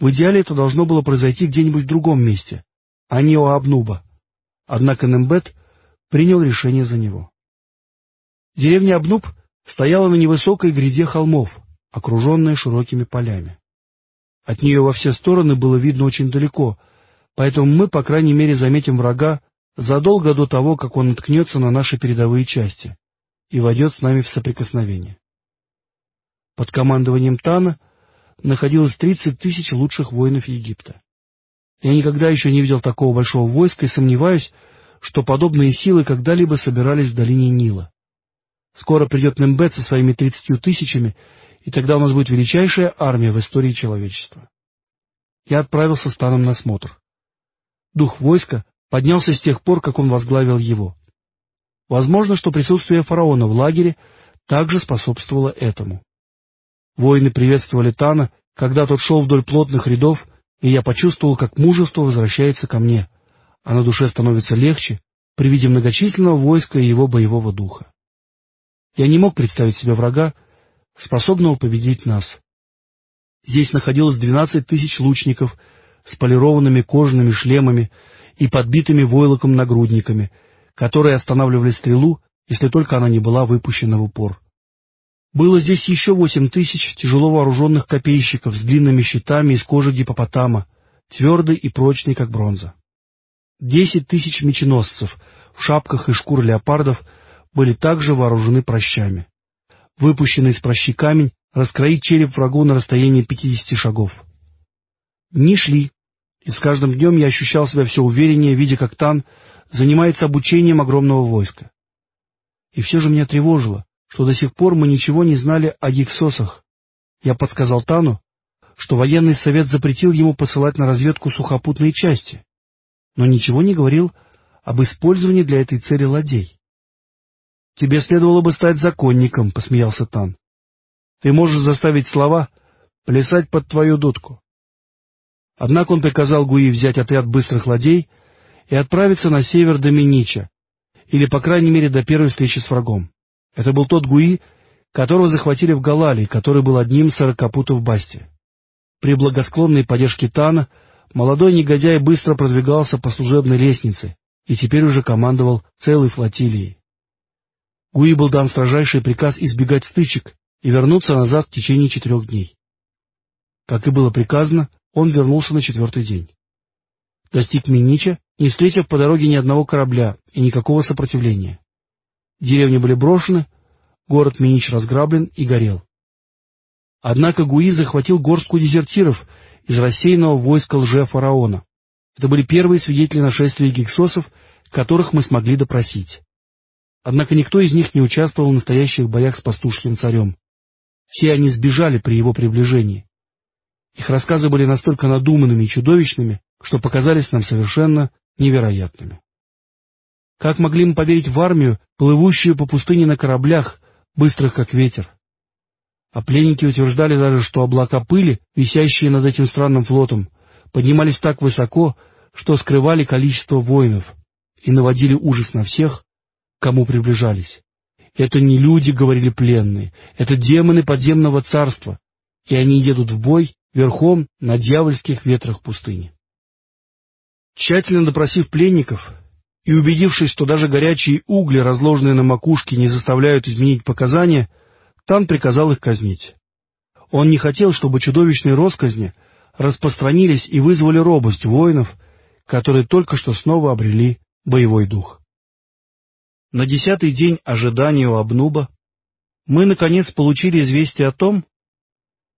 В идеале это должно было произойти где-нибудь в другом месте, а не у Абнуба. Однако Нембет принял решение за него. Деревня Абнуб стояла на невысокой гряде холмов, окруженная широкими полями. От нее во все стороны было видно очень далеко, поэтому мы, по крайней мере, заметим врага задолго до того, как он наткнется на наши передовые части и войдет с нами в соприкосновение. Под командованием Тана находилось 30 тысяч лучших воинов Египта. Я никогда еще не видел такого большого войска и сомневаюсь, что подобные силы когда-либо собирались в долине Нила. Скоро придет Нембет со своими тридцатью тысячами, и тогда у нас будет величайшая армия в истории человечества. Я отправился с Таном на смотр. Дух войска поднялся с тех пор, как он возглавил его. Возможно, что присутствие фараона в лагере также способствовало этому. Воины приветствовали Тана, когда тот шел вдоль плотных рядов, и я почувствовал, как мужество возвращается ко мне, а на душе становится легче при виде многочисленного войска и его боевого духа. Я не мог представить себе врага, способного победить нас. Здесь находилось двенадцать тысяч лучников с полированными кожаными шлемами и подбитыми войлоком нагрудниками, которые останавливали стрелу, если только она не была выпущена в упор. Было здесь еще восемь тысяч тяжело вооруженных копейщиков с длинными щитами из кожи гипопотама, твердый и прочный, как бронза. Десять тысяч меченосцев в шапках и шкур леопардов были также вооружены прощами. Выпущенный из прощи камень раскроит череп врагу на расстоянии пятидесяти шагов. Дни шли, и с каждым днем я ощущал себя все увереннее, видя, как Тан занимается обучением огромного войска. И все же меня тревожило, что до сих пор мы ничего не знали о гиксосах. Я подсказал Тану, что военный совет запретил ему посылать на разведку сухопутные части, но ничего не говорил об использовании для этой цели ладей. «Тебе следовало бы стать законником», — посмеялся Тан. «Ты можешь заставить слова плясать под твою дудку». Однако он приказал Гуи взять отряд быстрых ладей и отправиться на север до Минича, или, по крайней мере, до первой встречи с врагом. Это был тот Гуи, которого захватили в Галалии, который был одним сорокопутов Басти. При благосклонной поддержке Тана молодой негодяй быстро продвигался по служебной лестнице и теперь уже командовал целой флотилией. Гуи был дан строжайший приказ избегать стычек и вернуться назад в течение четырех дней. Как и было приказано, он вернулся на четвертый день. Достиг Минича, не встретив по дороге ни одного корабля и никакого сопротивления. Деревни были брошены, город Минич разграблен и горел. Однако Гуи захватил горстку дезертиров из рассеянного войска лже-фараона. Это были первые свидетели нашествия гексосов, которых мы смогли допросить. Однако никто из них не участвовал в настоящих боях с пастушьим царем. Все они сбежали при его приближении. Их рассказы были настолько надуманными и чудовищными, что показались нам совершенно невероятными. Как могли мы поверить в армию, плывущую по пустыне на кораблях, быстрых как ветер? А пленники утверждали даже, что облака пыли, висящие над этим странным флотом, поднимались так высоко, что скрывали количество воинов и наводили ужас на всех, кому приближались. Это не люди, говорили пленные, это демоны подземного царства, и они едут в бой верхом на дьявольских ветрах пустыни. Тщательно допросив пленников и убедившись, что даже горячие угли, разложенные на макушке, не заставляют изменить показания, Тан приказал их казнить. Он не хотел, чтобы чудовищные росказни распространились и вызвали робость воинов, которые только что снова обрели боевой дух. На десятый день ожидания у Абнуба мы, наконец, получили известие о том,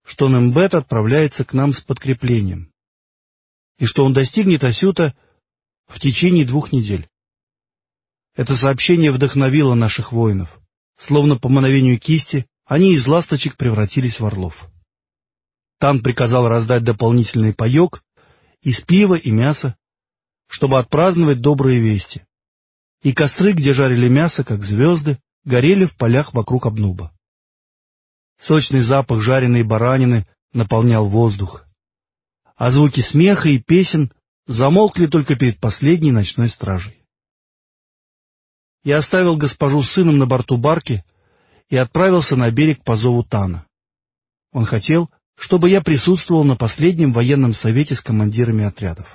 что Нембет отправляется к нам с подкреплением, и что он достигнет Асюта в течение двух недель. Это сообщение вдохновило наших воинов. Словно по мановению кисти, они из ласточек превратились в орлов. Тан приказал раздать дополнительный паек из пива и мяса, чтобы отпраздновать добрые вести. И костры, где жарили мясо, как звезды, горели в полях вокруг обнуба. Сочный запах жареной баранины наполнял воздух. А звуки смеха и песен замолкли только перед последней ночной стражей. Я оставил госпожу с сыном на борту барки и отправился на берег по зову Тана. Он хотел, чтобы я присутствовал на последнем военном совете с командирами отрядов.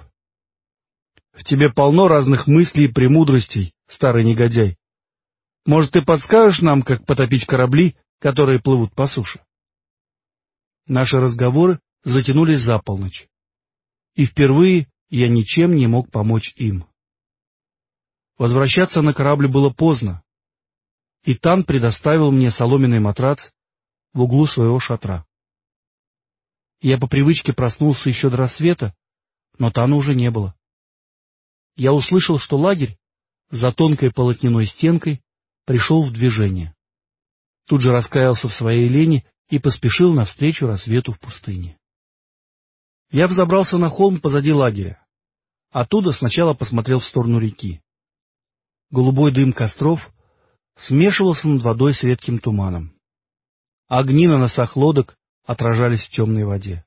В тебе полно разных мыслей и премудростей, старый негодяй. Может, ты подскажешь нам, как потопить корабли, которые плывут по суше? Наши разговоры затянулись за полночь, и впервые я ничем не мог помочь им. Возвращаться на корабль было поздно, и Тан предоставил мне соломенный матрац в углу своего шатра. Я по привычке проснулся еще до рассвета, но Тана уже не было. Я услышал, что лагерь за тонкой полотняной стенкой пришел в движение. Тут же раскаялся в своей лени и поспешил навстречу рассвету в пустыне. Я взобрался на холм позади лагеря. Оттуда сначала посмотрел в сторону реки. Голубой дым костров смешивался над водой с редким туманом. Огни на носах лодок отражались в темной воде.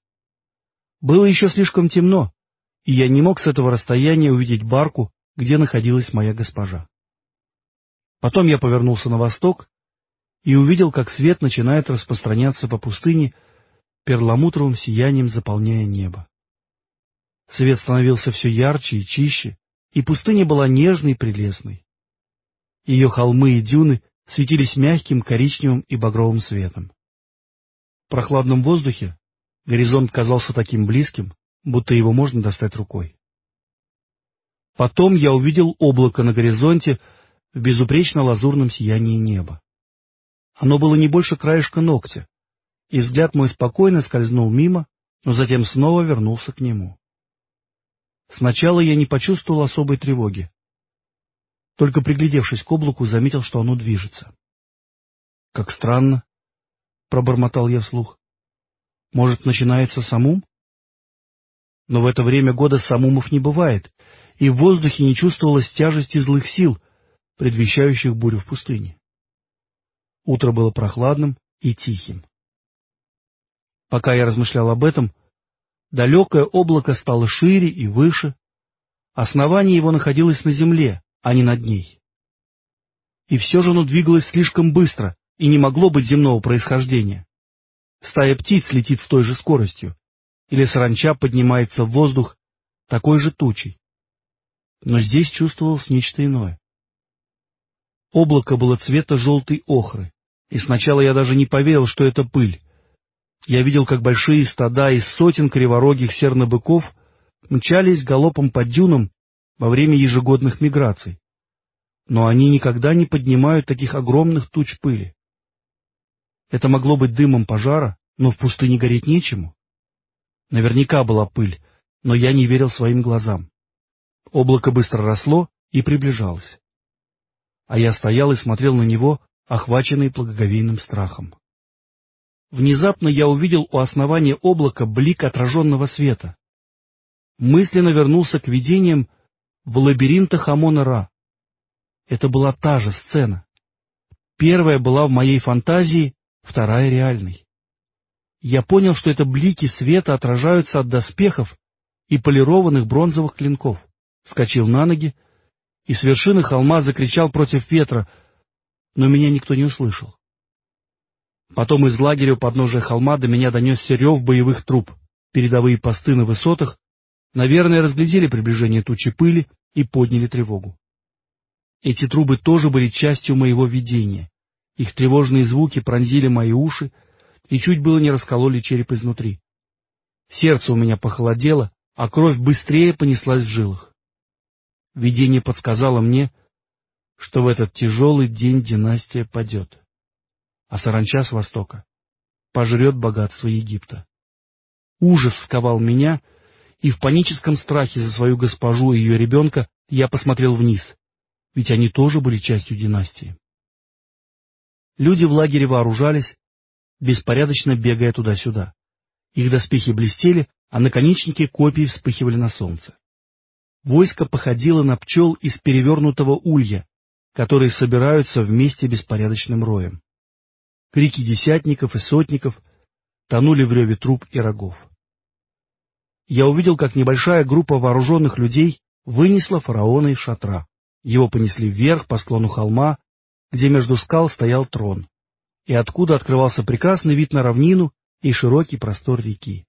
Было еще слишком темно, и я не мог с этого расстояния увидеть барку, где находилась моя госпожа. Потом я повернулся на восток и увидел, как свет начинает распространяться по пустыне, перламутровым сиянием заполняя небо. Свет становился все ярче и чище, и пустыня была нежной и прелестной. Ее холмы и дюны светились мягким коричневым и багровым светом. В прохладном воздухе горизонт казался таким близким, будто его можно достать рукой. Потом я увидел облако на горизонте в безупречно-лазурном сиянии неба. Оно было не больше краешка ногтя, и взгляд мой спокойно скользнул мимо, но затем снова вернулся к нему. Сначала я не почувствовал особой тревоги. Только приглядевшись к облаку, заметил, что оно движется. — Как странно, — пробормотал я вслух. — Может, начинается самум? Но в это время года самумов не бывает, и в воздухе не чувствовалось тяжести злых сил, предвещающих бурю в пустыне. Утро было прохладным и тихим. Пока я размышлял об этом, далекое облако стало шире и выше, основание его находилось на земле, а не над ней. И все же оно двигалось слишком быстро и не могло быть земного происхождения. Стая птиц летит с той же скоростью, или саранча поднимается в воздух такой же тучей. Но здесь чувствовалось нечто иное. Облако было цвета желтой охры, и сначала я даже не поверил, что это пыль. Я видел, как большие стада из сотен криворогих сернобыков мчались галопом по дюнам во время ежегодных миграций. Но они никогда не поднимают таких огромных туч пыли. Это могло быть дымом пожара, но в пустыне гореть нечему. Наверняка была пыль, но я не верил своим глазам. Облако быстро росло и приближалось. А я стоял и смотрел на него, охваченный благоговейным страхом. Внезапно я увидел у основания облака блик отраженного света. Мысленно вернулся к видениям в лабиринтах Амона-Ра. Это была та же сцена. Первая была в моей фантазии, вторая — реальной. Я понял, что это блики света отражаются от доспехов и полированных бронзовых клинков. Скочил на ноги и с вершины холма закричал против ветра, но меня никто не услышал. Потом из лагеря у подножия холма до меня донесся рев боевых труб. Передовые посты на высотах, наверное, разглядели приближение тучи пыли и подняли тревогу. Эти трубы тоже были частью моего видения. Их тревожные звуки пронзили мои уши и чуть было не раскололи череп изнутри. Сердце у меня похолодело, а кровь быстрее понеслась в жилах. Видение подсказало мне, что в этот тяжелый день династия падет, а саранча с востока пожрет богатство Египта. Ужас сковал меня, и в паническом страхе за свою госпожу и ее ребенка я посмотрел вниз, ведь они тоже были частью династии. Люди в лагере вооружались, беспорядочно бегая туда-сюда. Их доспехи блестели, а наконечники копий вспыхивали на солнце. Войско походило на пчел из перевернутого улья, которые собираются вместе беспорядочным роем. Крики десятников и сотников тонули в реве труб и рогов я увидел, как небольшая группа вооруженных людей вынесла фараона из шатра. Его понесли вверх по склону холма, где между скал стоял трон, и откуда открывался прекрасный вид на равнину и широкий простор реки.